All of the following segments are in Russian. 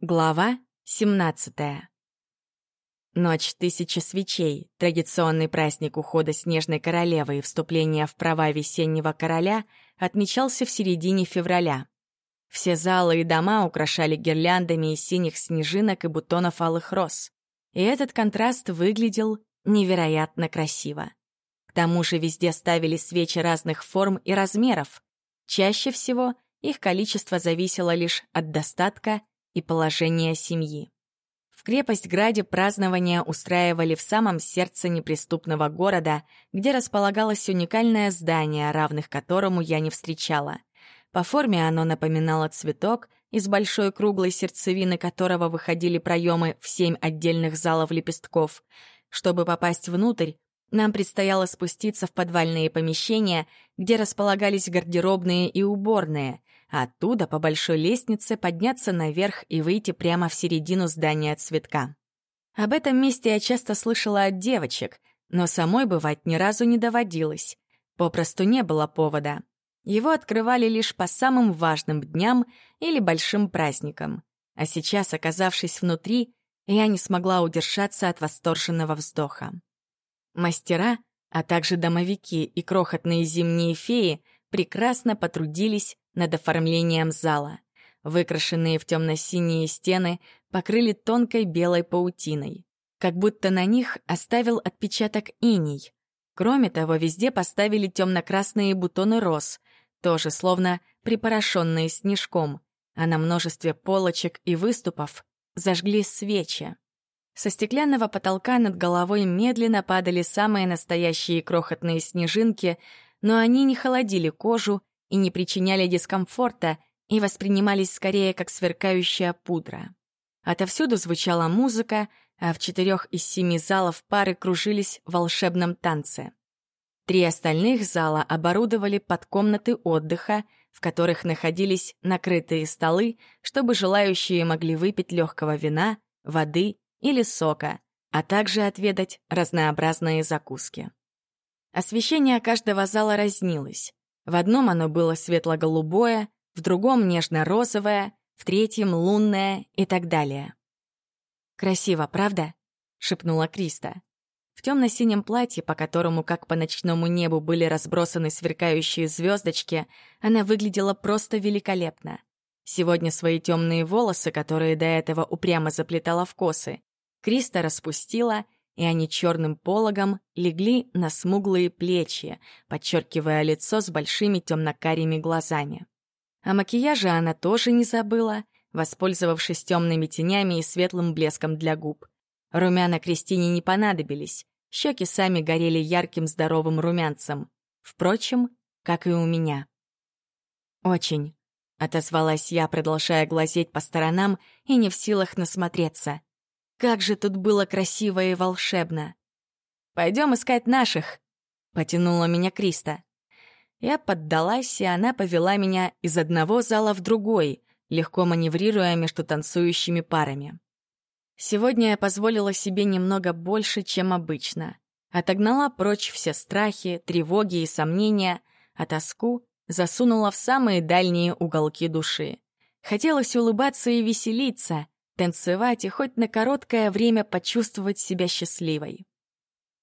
Глава 17. Ночь тысячи свечей, традиционный праздник ухода Снежной Королевы и вступления в права весеннего короля, отмечался в середине февраля. Все залы и дома украшали гирляндами из синих снежинок и бутонов алых роз. И этот контраст выглядел невероятно красиво. К тому же везде ставили свечи разных форм и размеров. Чаще всего их количество зависело лишь от достатка и положения семьи. В крепость-граде празднования устраивали в самом сердце неприступного города, где располагалось уникальное здание, равных которому я не встречала. По форме оно напоминало цветок, из большой круглой сердцевины которого выходили проемы в семь отдельных залов лепестков. Чтобы попасть внутрь, нам предстояло спуститься в подвальные помещения, где располагались гардеробные и уборные, оттуда по большой лестнице подняться наверх и выйти прямо в середину здания цветка. Об этом месте я часто слышала от девочек, но самой бывать ни разу не доводилось. Попросту не было повода. Его открывали лишь по самым важным дням или большим праздникам. А сейчас, оказавшись внутри, я не смогла удержаться от восторженного вздоха. Мастера, а также домовики и крохотные зимние феи прекрасно потрудились над оформлением зала. Выкрашенные в темно-синие стены покрыли тонкой белой паутиной, как будто на них оставил отпечаток иней. Кроме того, везде поставили темно-красные бутоны роз, тоже словно припорошенные снежком, а на множестве полочек и выступов зажгли свечи. Со стеклянного потолка над головой медленно падали самые настоящие крохотные снежинки, но они не холодили кожу и не причиняли дискомфорта и воспринимались скорее как сверкающая пудра. Отовсюду звучала музыка, а в четырех из семи залов пары кружились в волшебном танце. Три остальных зала оборудовали под комнаты отдыха, в которых находились накрытые столы, чтобы желающие могли выпить легкого вина, воды или сока, а также отведать разнообразные закуски. Освещение каждого зала разнилось. В одном оно было светло-голубое, в другом — нежно-розовое, в третьем — лунное и так далее. «Красиво, правда?» — шепнула Криста. В темно-синем платье, по которому, как по ночному небу, были разбросаны сверкающие звездочки, она выглядела просто великолепно. Сегодня свои темные волосы, которые до этого упрямо заплетала в косы, Криста распустила, и они черным пологом легли на смуглые плечи, подчеркивая лицо с большими темно-карими глазами. О макияже она тоже не забыла, воспользовавшись темными тенями и светлым блеском для губ. Румяна Кристине не понадобились, щеки сами горели ярким здоровым румянцем. Впрочем, как и у меня. «Очень», — отозвалась я, продолжая глазеть по сторонам и не в силах насмотреться. Как же тут было красиво и волшебно. «Пойдем искать наших», — потянула меня Криста. Я поддалась, и она повела меня из одного зала в другой, легко маневрируя между танцующими парами. Сегодня я позволила себе немного больше, чем обычно. Отогнала прочь все страхи, тревоги и сомнения, а тоску засунула в самые дальние уголки души. Хотелось улыбаться и веселиться, танцевать и хоть на короткое время почувствовать себя счастливой.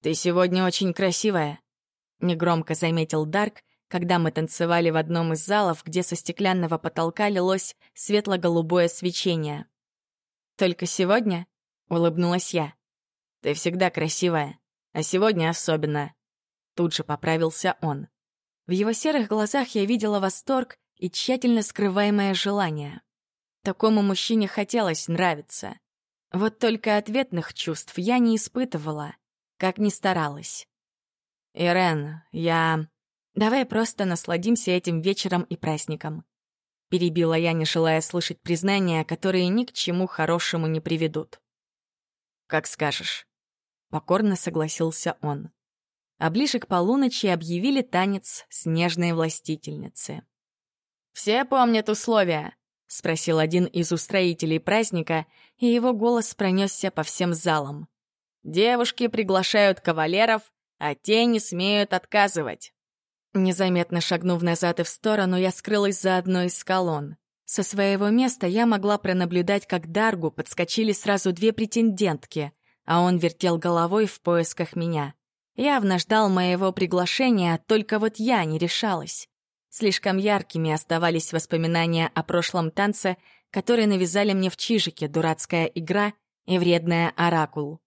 «Ты сегодня очень красивая», — негромко заметил Дарк, когда мы танцевали в одном из залов, где со стеклянного потолка лилось светло-голубое свечение. «Только сегодня?» — улыбнулась я. «Ты всегда красивая, а сегодня особенно». Тут же поправился он. В его серых глазах я видела восторг и тщательно скрываемое желание. Такому мужчине хотелось нравиться. Вот только ответных чувств я не испытывала, как ни старалась. «Ирен, я...» «Давай просто насладимся этим вечером и праздником», — перебила я, не желая слышать признания, которые ни к чему хорошему не приведут. «Как скажешь», — покорно согласился он. А ближе к полуночи объявили танец снежной властительницы. «Все помнят условия», — спросил один из устроителей праздника, и его голос пронесся по всем залам. «Девушки приглашают кавалеров, а те не смеют отказывать». Незаметно шагнув назад и в сторону, я скрылась за одной из колонн. Со своего места я могла пронаблюдать, как Даргу подскочили сразу две претендентки, а он вертел головой в поисках меня. Явно ждал моего приглашения, только вот я не решалась. Слишком яркими оставались воспоминания о прошлом танце, которые навязали мне в Чижике дурацкая игра и вредная оракул.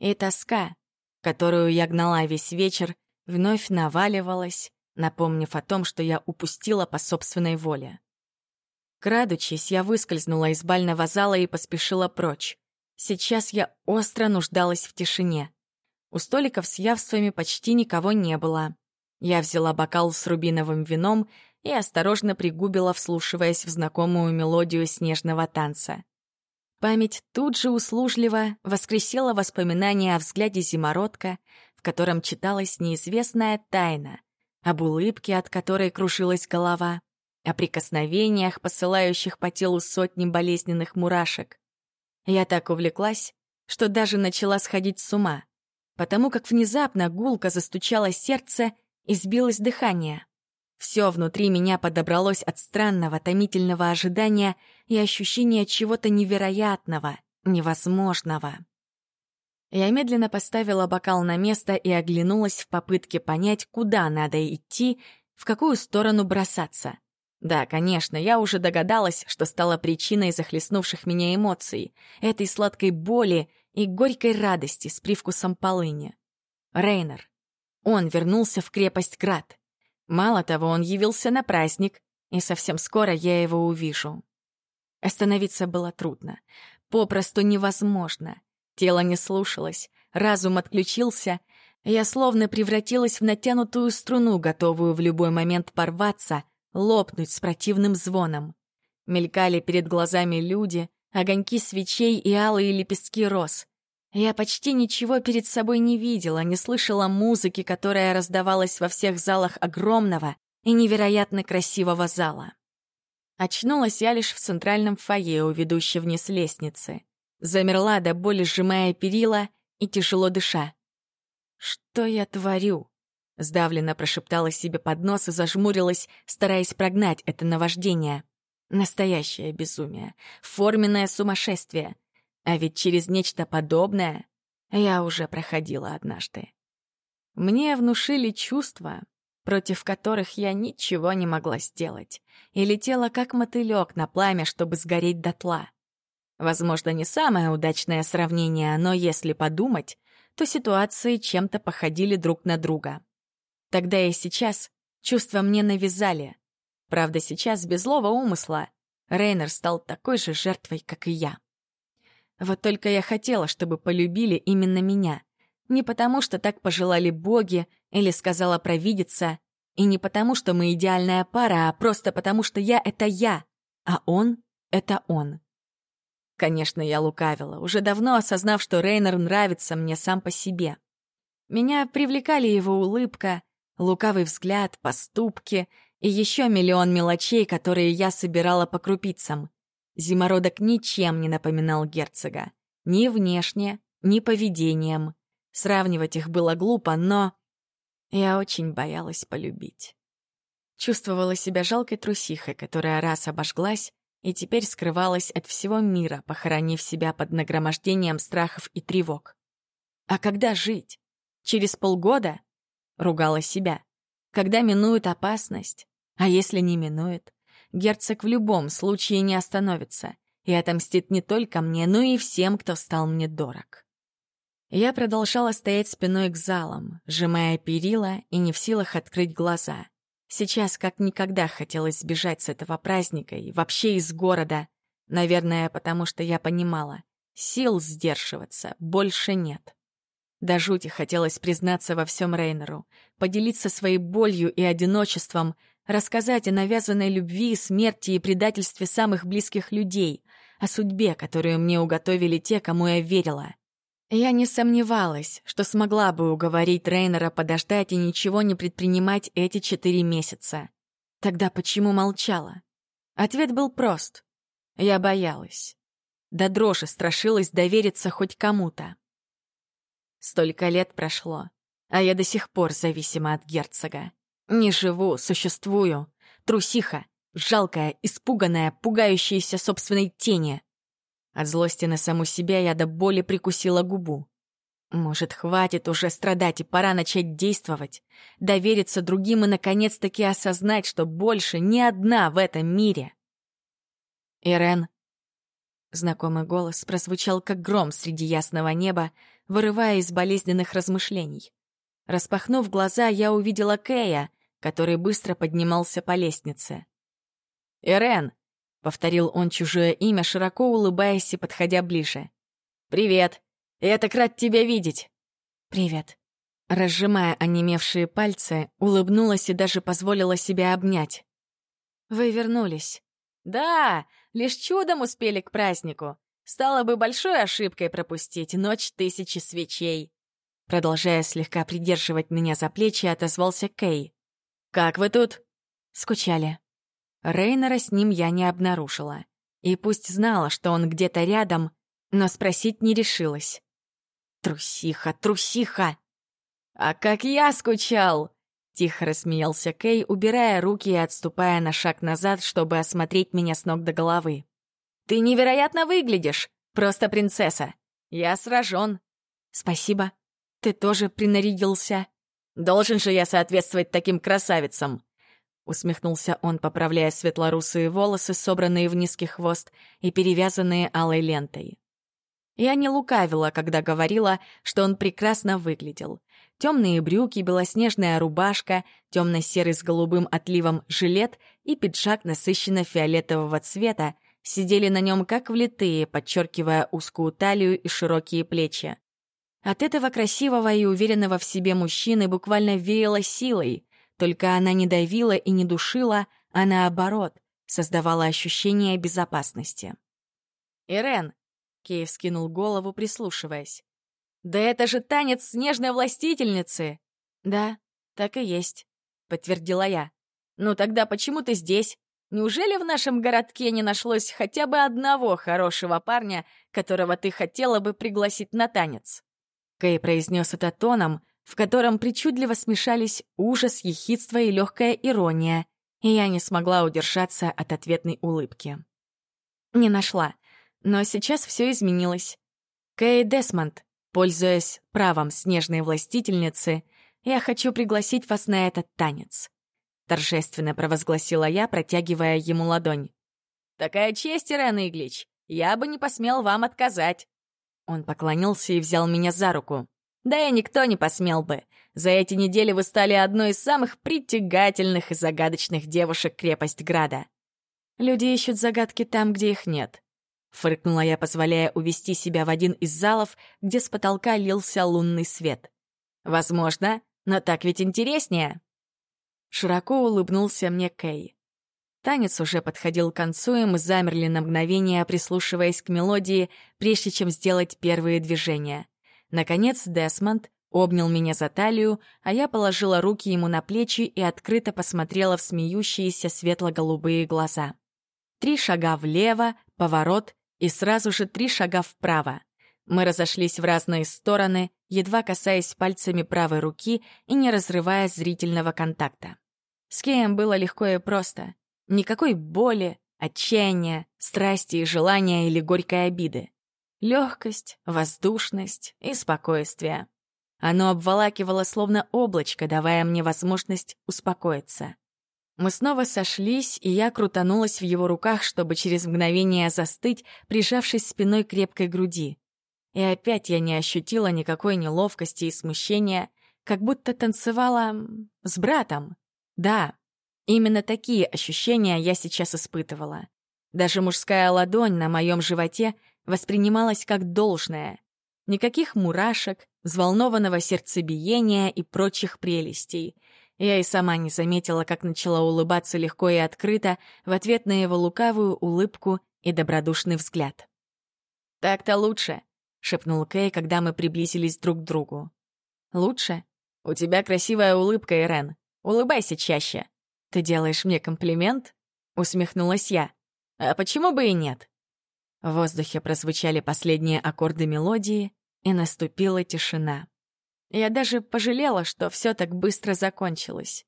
И тоска, которую я гнала весь вечер, вновь наваливалась, напомнив о том, что я упустила по собственной воле. Крадучись, я выскользнула из бального зала и поспешила прочь. Сейчас я остро нуждалась в тишине. У столиков с явствами почти никого не было. Я взяла бокал с рубиновым вином и осторожно пригубила, вслушиваясь в знакомую мелодию снежного танца. Память тут же услужливо воскресила воспоминания о взгляде зимородка, в котором читалась неизвестная тайна, об улыбке, от которой крушилась голова, о прикосновениях, посылающих по телу сотни болезненных мурашек. Я так увлеклась, что даже начала сходить с ума, потому как внезапно гулко застучало сердце и сбилось дыхание. Все внутри меня подобралось от странного, томительного ожидания и ощущения чего-то невероятного, невозможного. Я медленно поставила бокал на место и оглянулась в попытке понять, куда надо идти, в какую сторону бросаться. Да, конечно, я уже догадалась, что стала причиной захлестнувших меня эмоций, этой сладкой боли и горькой радости с привкусом полыни. Рейнер. Он вернулся в крепость Град. Мало того, он явился на праздник, и совсем скоро я его увижу. Остановиться было трудно. Попросту невозможно. Тело не слушалось, разум отключился. Я словно превратилась в натянутую струну, готовую в любой момент порваться, лопнуть с противным звоном. Мелькали перед глазами люди, огоньки свечей и алые лепестки роз. Я почти ничего перед собой не видела, не слышала музыки, которая раздавалась во всех залах огромного и невероятно красивого зала. Очнулась я лишь в центральном фойе, у ведущей вниз лестницы. Замерла до боли, сжимая перила и тяжело дыша. «Что я творю?» Сдавленно прошептала себе под нос и зажмурилась, стараясь прогнать это наваждение. Настоящее безумие, форменное сумасшествие. А ведь через нечто подобное я уже проходила однажды. Мне внушили чувства, против которых я ничего не могла сделать, и летела как мотылек на пламя, чтобы сгореть дотла. Возможно, не самое удачное сравнение, но если подумать, то ситуации чем-то походили друг на друга. Тогда и сейчас чувства мне навязали. Правда, сейчас без злого умысла Рейнер стал такой же жертвой, как и я. Вот только я хотела, чтобы полюбили именно меня. Не потому, что так пожелали боги или сказала провидица, и не потому, что мы идеальная пара, а просто потому, что я — это я, а он — это он. Конечно, я лукавила, уже давно осознав, что Рейнер нравится мне сам по себе. Меня привлекали его улыбка, лукавый взгляд, поступки и еще миллион мелочей, которые я собирала по крупицам. Зимородок ничем не напоминал герцога. Ни внешне, ни поведением. Сравнивать их было глупо, но... Я очень боялась полюбить. Чувствовала себя жалкой трусихой, которая раз обожглась, и теперь скрывалась от всего мира, похоронив себя под нагромождением страхов и тревог. А когда жить? Через полгода? Ругала себя. Когда минует опасность? А если не минует? Герцог в любом случае не остановится и отомстит не только мне, но и всем, кто стал мне дорог. Я продолжала стоять спиной к залам, сжимая перила и не в силах открыть глаза. Сейчас как никогда хотелось сбежать с этого праздника и вообще из города. Наверное, потому что я понимала, сил сдерживаться больше нет. До жути хотелось признаться во всем Рейнеру, поделиться своей болью и одиночеством, рассказать о навязанной любви, смерти и предательстве самых близких людей, о судьбе, которую мне уготовили те, кому я верила. Я не сомневалась, что смогла бы уговорить Рейнера подождать и ничего не предпринимать эти четыре месяца. Тогда почему молчала? Ответ был прост. Я боялась. До дрожи страшилась довериться хоть кому-то. Столько лет прошло, а я до сих пор зависима от герцога. Не живу, существую. Трусиха, жалкая, испуганная, пугающаяся собственной тени. От злости на саму себя я до боли прикусила губу. Может, хватит уже страдать и пора начать действовать, довериться другим и наконец-таки осознать, что больше не одна в этом мире. Ирен. Знакомый голос прозвучал как гром среди ясного неба, вырывая из болезненных размышлений. Распахнув глаза, я увидела Кэя, который быстро поднимался по лестнице. «Ирен!» — повторил он чужое имя, широко улыбаясь и подходя ближе. «Привет! Я так рад тебя видеть!» «Привет!» Разжимая онемевшие пальцы, улыбнулась и даже позволила себя обнять. «Вы вернулись». «Да, лишь чудом успели к празднику. Стало бы большой ошибкой пропустить ночь тысячи свечей». Продолжая слегка придерживать меня за плечи, отозвался Кей. «Как вы тут?» «Скучали». Рейнера с ним я не обнаружила. И пусть знала, что он где-то рядом, но спросить не решилась. Трусиха, трусиха! А как я скучал! Тихо рассмеялся Кей, убирая руки и отступая на шаг назад, чтобы осмотреть меня с ног до головы. «Ты невероятно выглядишь! Просто принцесса! Я сражен!» «Спасибо. Ты тоже принарядился?» «Должен же я соответствовать таким красавицам!» Усмехнулся он, поправляя светлорусые волосы, собранные в низкий хвост и перевязанные алой лентой. Я не лукавила, когда говорила, что он прекрасно выглядел. Темные брюки, белоснежная рубашка, темно-серый с голубым отливом жилет и пиджак насыщенно-фиолетового цвета сидели на нем как влитые, подчеркивая узкую талию и широкие плечи. От этого красивого и уверенного в себе мужчины буквально веяло силой, только она не давила и не душила, а наоборот, создавала ощущение безопасности. «Ирен, Кей вскинул голову, прислушиваясь. «Да это же танец снежной властительницы!» «Да, так и есть», — подтвердила я. «Ну тогда почему ты здесь? Неужели в нашем городке не нашлось хотя бы одного хорошего парня, которого ты хотела бы пригласить на танец?» Кей произнес это тоном, в котором причудливо смешались ужас, ехидство и легкая ирония, и я не смогла удержаться от ответной улыбки. «Не нашла. Но сейчас все изменилось. Кэй Десмонд, пользуясь правом снежной властительницы, я хочу пригласить вас на этот танец. Торжественно провозгласила я, протягивая ему ладонь. «Такая честь, Ирен Иглич! Я бы не посмел вам отказать!» Он поклонился и взял меня за руку. «Да и никто не посмел бы. За эти недели вы стали одной из самых притягательных и загадочных девушек крепость Града. Люди ищут загадки там, где их нет. Фыркнула я, позволяя увести себя в один из залов, где с потолка лился лунный свет. «Возможно, но так ведь интереснее!» Широко улыбнулся мне Кей. Танец уже подходил к концу, и мы замерли на мгновение, прислушиваясь к мелодии, прежде чем сделать первые движения. Наконец Десмонд обнял меня за талию, а я положила руки ему на плечи и открыто посмотрела в смеющиеся светло-голубые глаза. Три шага влево, поворот, и сразу же три шага вправо. Мы разошлись в разные стороны, едва касаясь пальцами правой руки и не разрывая зрительного контакта. С Кеем было легко и просто. Никакой боли, отчаяния, страсти и желания или горькой обиды. Легкость, воздушность и спокойствие. Оно обволакивало словно облачко, давая мне возможность успокоиться. Мы снова сошлись, и я крутанулась в его руках, чтобы через мгновение застыть, прижавшись спиной к крепкой груди. И опять я не ощутила никакой неловкости и смущения, как будто танцевала с братом. Да, именно такие ощущения я сейчас испытывала. Даже мужская ладонь на моем животе воспринималась как должное. Никаких мурашек, взволнованного сердцебиения и прочих прелестей — я и сама не заметила, как начала улыбаться легко и открыто в ответ на его лукавую улыбку и добродушный взгляд. «Так-то лучше», — шепнул Кэй, когда мы приблизились друг к другу. «Лучше? У тебя красивая улыбка, Ирен. Улыбайся чаще. Ты делаешь мне комплимент?» — усмехнулась я. «А почему бы и нет?» В воздухе прозвучали последние аккорды мелодии, и наступила тишина. Я даже пожалела, что все так быстро закончилось.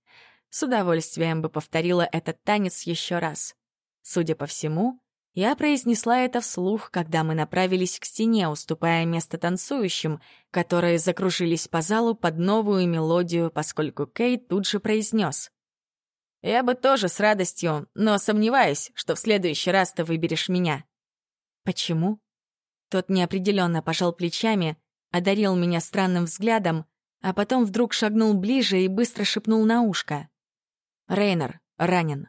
С удовольствием бы повторила этот танец еще раз. Судя по всему, я произнесла это вслух, когда мы направились к стене, уступая место танцующим, которые закружились по залу под новую мелодию, поскольку Кейт тут же произнес. «Я бы тоже с радостью, но сомневаюсь, что в следующий раз ты выберешь меня». «Почему?» Тот неопределенно пожал плечами, одарил меня странным взглядом, а потом вдруг шагнул ближе и быстро шепнул на ушко. «Рейнер ранен».